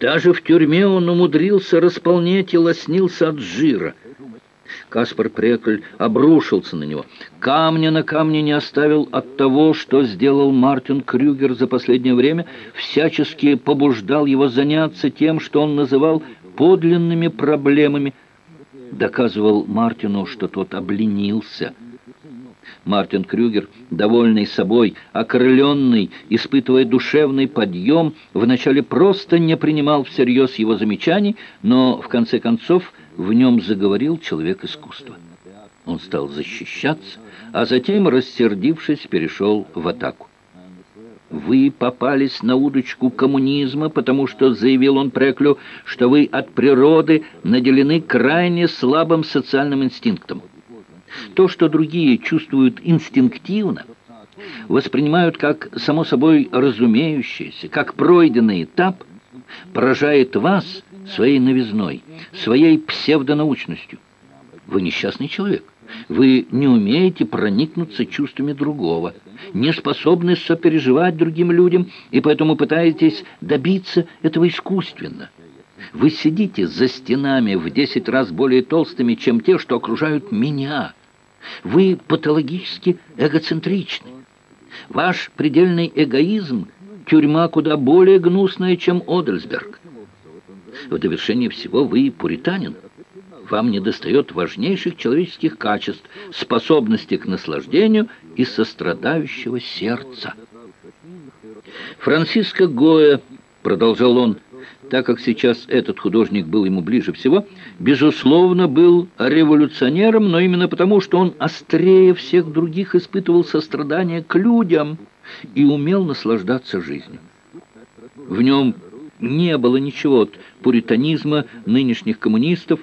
Даже в тюрьме он умудрился располнеть и лоснился от жира. Каспар Прекль обрушился на него. Камня на камне не оставил от того, что сделал Мартин Крюгер за последнее время, всячески побуждал его заняться тем, что он называл подлинными проблемами, доказывал Мартину, что тот обленился – Мартин Крюгер, довольный собой, окрыленный, испытывая душевный подъем, вначале просто не принимал всерьез его замечаний, но в конце концов в нем заговорил человек искусства. Он стал защищаться, а затем, рассердившись, перешел в атаку. «Вы попались на удочку коммунизма, потому что, — заявил он Преклю, — что вы от природы наделены крайне слабым социальным инстинктом. То, что другие чувствуют инстинктивно, воспринимают как само собой разумеющееся, как пройденный этап, поражает вас своей новизной, своей псевдонаучностью. Вы несчастный человек. Вы не умеете проникнуться чувствами другого, не способны сопереживать другим людям, и поэтому пытаетесь добиться этого искусственно. Вы сидите за стенами в десять раз более толстыми, чем те, что окружают меня. Вы патологически эгоцентричны. Ваш предельный эгоизм – тюрьма куда более гнусная, чем Одельсберг. В довершение всего вы пуританин. Вам недостает важнейших человеческих качеств, способности к наслаждению и сострадающего сердца. Франциско Гоя, продолжал он, — так как сейчас этот художник был ему ближе всего, безусловно, был революционером, но именно потому, что он острее всех других испытывал сострадание к людям и умел наслаждаться жизнью. В нем не было ничего от пуританизма нынешних коммунистов,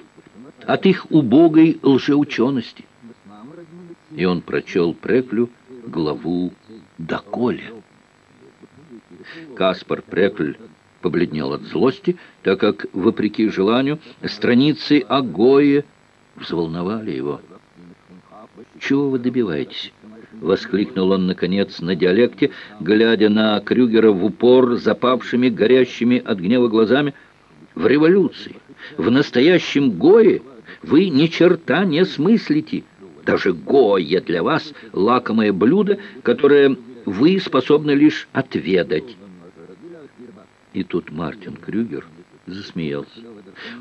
от их убогой лжеучености. И он прочел Преклю главу «Доколе». Каспар Прекль побледнел от злости, так как, вопреки желанию, страницы о Гое взволновали его. «Чего вы добиваетесь?» — воскликнул он, наконец, на диалекте, глядя на Крюгера в упор запавшими, горящими от гнева глазами. «В революции, в настоящем Гое вы ни черта не смыслите. Даже Гоя для вас — лакомое блюдо, которое вы способны лишь отведать». И тут Мартин Крюгер засмеялся.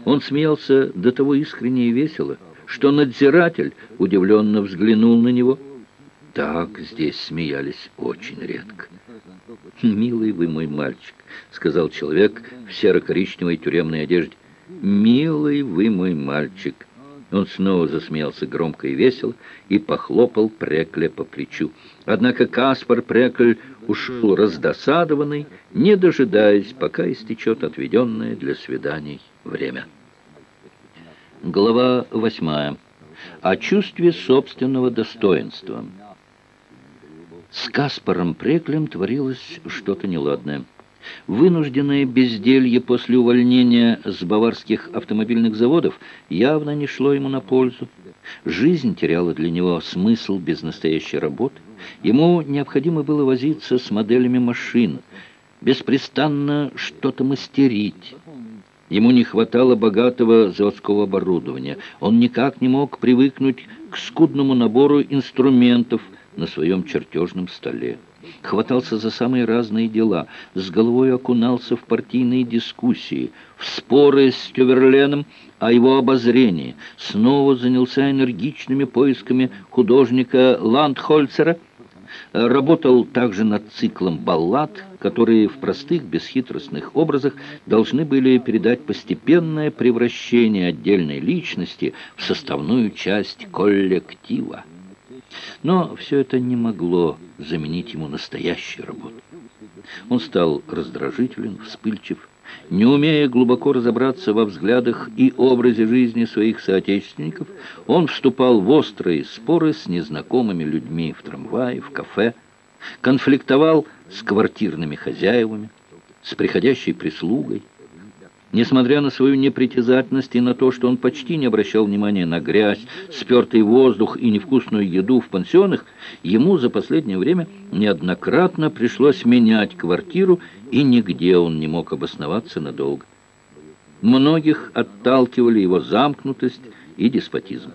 Он смеялся до того искренне и весело, что надзиратель удивленно взглянул на него. Так здесь смеялись очень редко. «Милый вы мой мальчик», — сказал человек в серо-коричневой тюремной одежде. «Милый вы мой мальчик». Он снова засмеялся громко и весело и похлопал Прекле по плечу. Однако Каспар Прекль ушел раздосадованный, не дожидаясь, пока истечет отведенное для свиданий время. Глава восьмая. О чувстве собственного достоинства. С Каспаром Преклем творилось что-то неладное. Вынужденное безделье после увольнения с баварских автомобильных заводов явно не шло ему на пользу. Жизнь теряла для него смысл без настоящей работы. Ему необходимо было возиться с моделями машин, беспрестанно что-то мастерить. Ему не хватало богатого заводского оборудования. Он никак не мог привыкнуть к скудному набору инструментов на своем чертежном столе хватался за самые разные дела, с головой окунался в партийные дискуссии, в споры с Тюверленом о его обозрении, снова занялся энергичными поисками художника Ландхольцера, работал также над циклом баллад, которые в простых бесхитростных образах должны были передать постепенное превращение отдельной личности в составную часть коллектива. Но все это не могло заменить ему настоящую работу. Он стал раздражителен, вспыльчив, не умея глубоко разобраться во взглядах и образе жизни своих соотечественников, он вступал в острые споры с незнакомыми людьми в трамвае, в кафе, конфликтовал с квартирными хозяевами, с приходящей прислугой, Несмотря на свою непритязательность и на то, что он почти не обращал внимания на грязь, спертый воздух и невкусную еду в пансионах, ему за последнее время неоднократно пришлось менять квартиру, и нигде он не мог обосноваться надолго. Многих отталкивали его замкнутость и деспотизм.